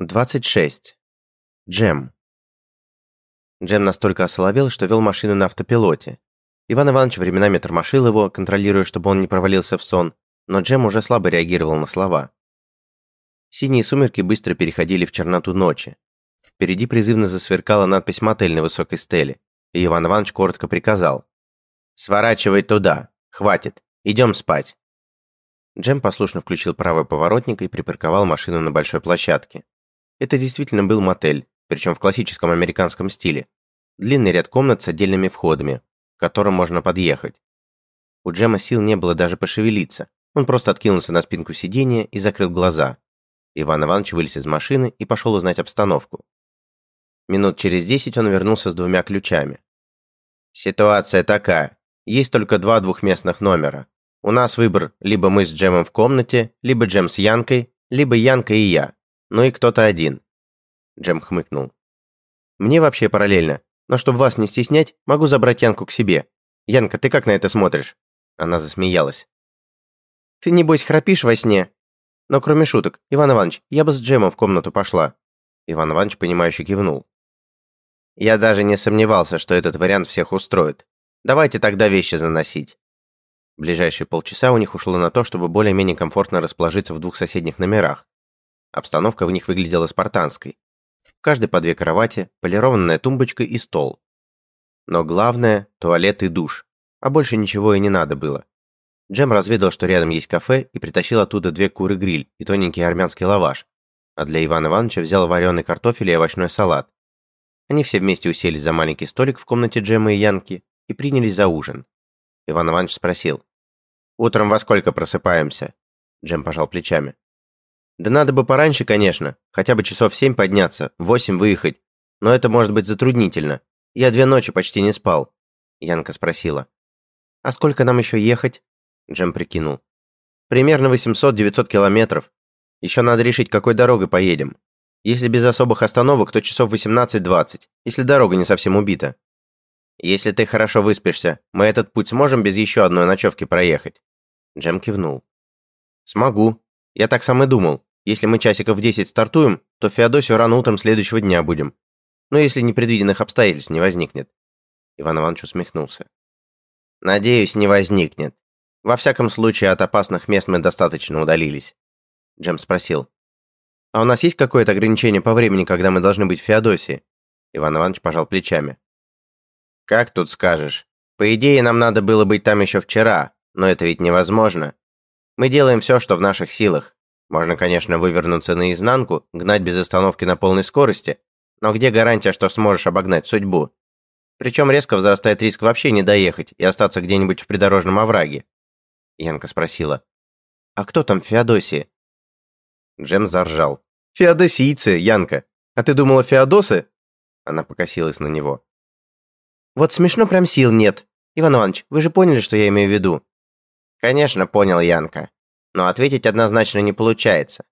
26. Джем. Джем настолько осоловел, что вел машину на автопилоте. Иван Иванович временами тормошил его, контролируя, чтобы он не провалился в сон, но Джем уже слабо реагировал на слова. Синие сумерки быстро переходили в черноту ночи. Впереди призывно засверкала надпись «Мотель» на высокой стеле, и Иван Иванович коротко приказал. «Сворачивай туда. Хватит. Идем спать». Джем послушно включил правый поворотник и припарковал машину на большой площадке. Это действительно был мотель, причем в классическом американском стиле. Длинный ряд комнат с отдельными входами, к которым можно подъехать. У Джема сил не было даже пошевелиться. Он просто откинулся на спинку сиденья и закрыл глаза. Иван Иванович вылез из машины и пошел узнать обстановку. Минут через десять он вернулся с двумя ключами. «Ситуация такая. Есть только два двухместных номера. У нас выбор либо мы с Джемом в комнате, либо Джем с Янкой, либо Янка и я. Ну и кто-то один. Джем хмыкнул. Мне вообще параллельно, но чтобы вас не стеснять, могу забрать Янку к себе. Янка, ты как на это смотришь? Она засмеялась. Ты, небось, храпишь во сне? Но кроме шуток, Иван Иванович, я бы с Джемом в комнату пошла. Иван Иванович, понимающе кивнул. Я даже не сомневался, что этот вариант всех устроит. Давайте тогда вещи заносить. Ближайшие полчаса у них ушло на то, чтобы более-менее комфортно расположиться в двух соседних номерах, Обстановка в них выглядела спартанской. В каждой по две кровати, полированная тумбочка и стол. Но главное – туалет и душ. А больше ничего и не надо было. Джем разведал, что рядом есть кафе, и притащил оттуда две куры-гриль и тоненький армянский лаваш. А для Ивана Ивановича взял вареный картофель и овощной салат. Они все вместе уселись за маленький столик в комнате Джема и Янки и принялись за ужин. Иван Иванович спросил. «Утром во сколько просыпаемся?» Джем пожал плечами. Да надо бы пораньше, конечно, хотя бы часов семь подняться, восемь выехать. Но это может быть затруднительно. Я две ночи почти не спал. Янка спросила. А сколько нам еще ехать? Джем прикинул. Примерно 800-900 километров. Еще надо решить, какой дорогой поедем. Если без особых остановок, то часов 18-20, если дорога не совсем убита. Если ты хорошо выспишься, мы этот путь сможем без еще одной ночевки проехать? Джем кивнул. Смогу. Я так сам и думал. Если мы часиков в 10 стартуем, то Феодосию рано утром следующего дня будем. Но если непредвиденных обстоятельств не возникнет. Иван Иванович усмехнулся. Надеюсь, не возникнет. Во всяком случае, от опасных мест мы достаточно удалились. Джем спросил. А у нас есть какое-то ограничение по времени, когда мы должны быть в Феодосии? Иван Иванович пожал плечами. Как тут скажешь? По идее, нам надо было быть там еще вчера, но это ведь невозможно. Мы делаем все, что в наших силах. Можно, конечно, вывернуться наизнанку, гнать без остановки на полной скорости, но где гарантия, что сможешь обогнать судьбу? Причем резко возрастает риск вообще не доехать и остаться где-нибудь в придорожном овраге. Янка спросила. «А кто там в Феодосии?» Джем заржал. «Феодосийцы, Янка! А ты думала, феодосы?» Она покосилась на него. «Вот смешно прям сил нет. Иван Иванович, вы же поняли, что я имею в виду?» «Конечно, понял, Янка но ответить однозначно не получается.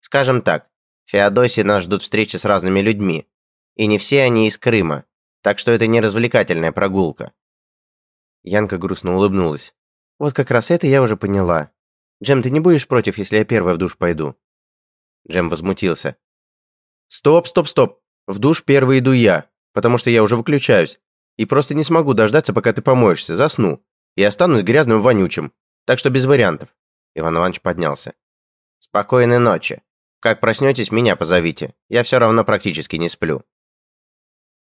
Скажем так, в Феодосии нас ждут встречи с разными людьми, и не все они из Крыма, так что это не развлекательная прогулка. Янка грустно улыбнулась. Вот как раз это я уже поняла. Джем, ты не будешь против, если я первая в душ пойду? Джем возмутился. Стоп, стоп, стоп. В душ первый иду я, потому что я уже выключаюсь. И просто не смогу дождаться, пока ты помоешься, засну. И останусь грязным вонючим. Так что без вариантов. Иван Иванович поднялся. «Спокойной ночи. Как проснетесь, меня позовите. Я все равно практически не сплю».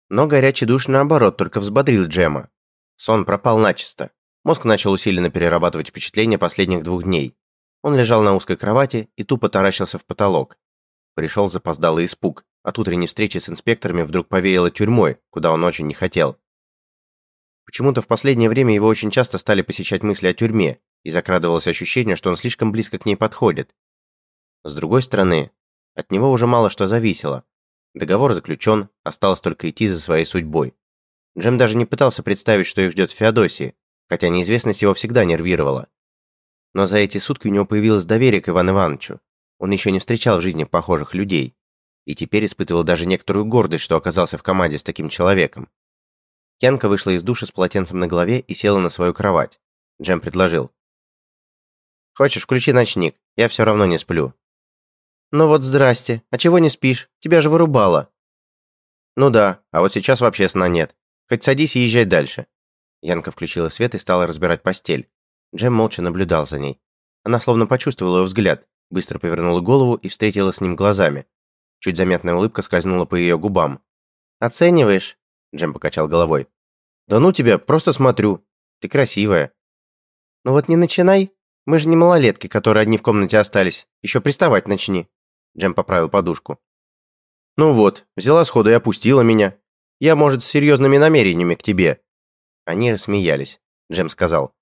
Но горячий душ, наоборот, только взбодрил Джема. Сон пропал начисто. Мозг начал усиленно перерабатывать впечатления последних двух дней. Он лежал на узкой кровати и тупо таращился в потолок. Пришел запоздалый испуг. От утренней встречи с инспекторами вдруг повеяло тюрьмой, куда он очень не хотел. Почему-то в последнее время его очень часто стали посещать мысли о тюрьме, и закрадывалось ощущение, что он слишком близко к ней подходит. С другой стороны, от него уже мало что зависело. Договор заключен, осталось только идти за своей судьбой. Джем даже не пытался представить, что их ждет в Феодосии, хотя неизвестность его всегда нервировала. Но за эти сутки у него появилось доверие к Ивану Ивановичу. Он еще не встречал в жизни похожих людей. И теперь испытывал даже некоторую гордость, что оказался в команде с таким человеком. Янка вышла из душа с полотенцем на голове и села на свою кровать. Джем предложил. Хочешь, включи ночник, я все равно не сплю». «Ну вот здрасте. А чего не спишь? Тебя же вырубало». «Ну да, а вот сейчас вообще сна нет. Хоть садись и езжай дальше». Янка включила свет и стала разбирать постель. Джем молча наблюдал за ней. Она словно почувствовала его взгляд, быстро повернула голову и встретила с ним глазами. Чуть заметная улыбка скользнула по ее губам. «Оцениваешь?» Джем покачал головой. «Да ну тебя, просто смотрю. Ты красивая». «Ну вот не начинай. Мы же не малолетки, которые одни в комнате остались. Еще приставать начни». Джем поправил подушку. «Ну вот, взяла сходу и опустила меня. Я, может, с серьезными намерениями к тебе». Они рассмеялись. Джем сказал.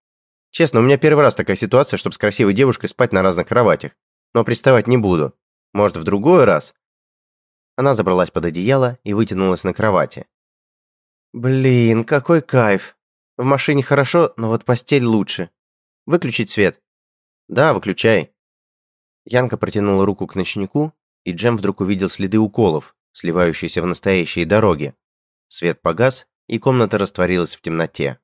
«Честно, у меня первый раз такая ситуация, чтобы с красивой девушкой спать на разных кроватях. Но приставать не буду. Может, в другой раз?» Она забралась под одеяло и вытянулась на кровати. «Блин, какой кайф! В машине хорошо, но вот постель лучше. Выключить свет?» «Да, выключай». Янка протянула руку к ночнику, и Джем вдруг увидел следы уколов, сливающиеся в настоящие дороги. Свет погас, и комната растворилась в темноте.